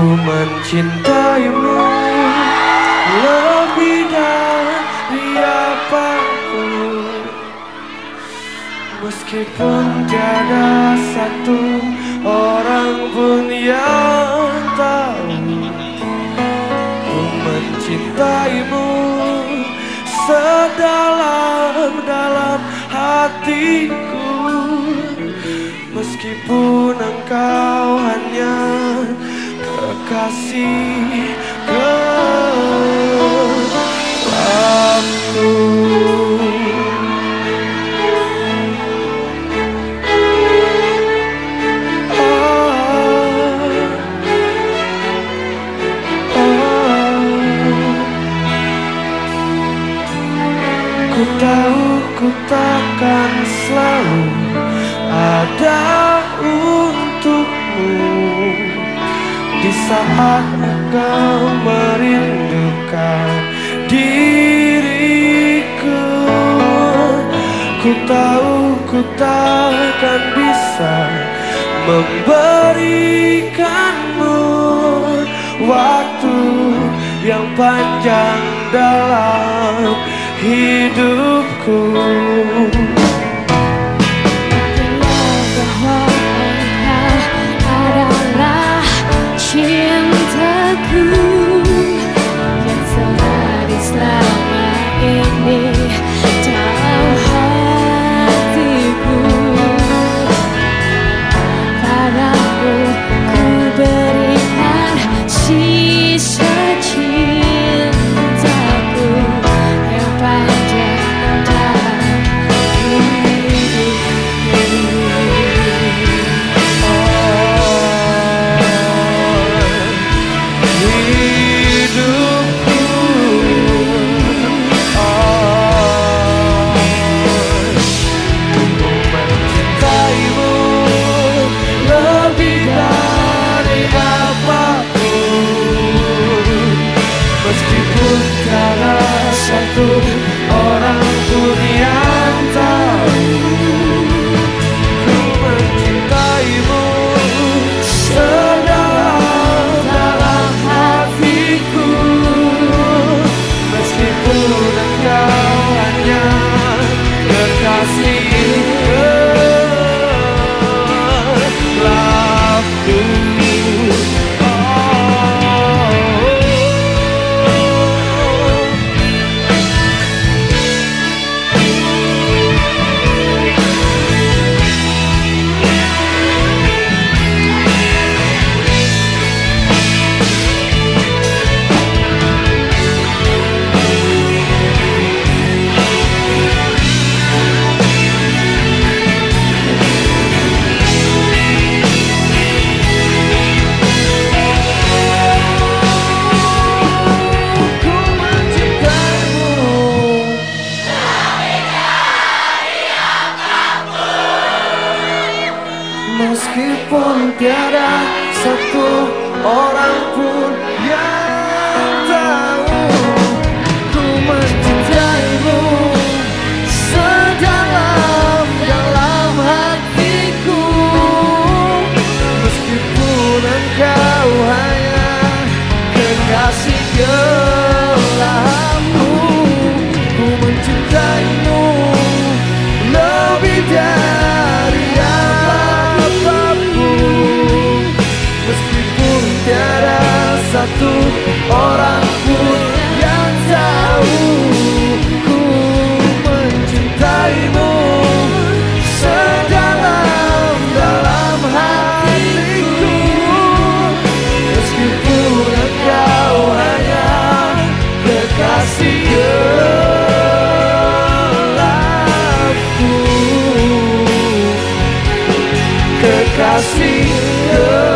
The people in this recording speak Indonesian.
mencintaimu. Lebih dari apa pun. Meskipun tiada satu orang pun yang tahu Ku mencintaimu sedalam-dalam hatiku. Meskipun engkau hanya kekasih gelapku Ku tahu ku takkan selalu ada saat engkau merindukan diriku. Ku tahu ku takkan bisa memberikanmu Waktu yang panjang dalam hidupku Meskipun tiada satu orang pun yang I see you.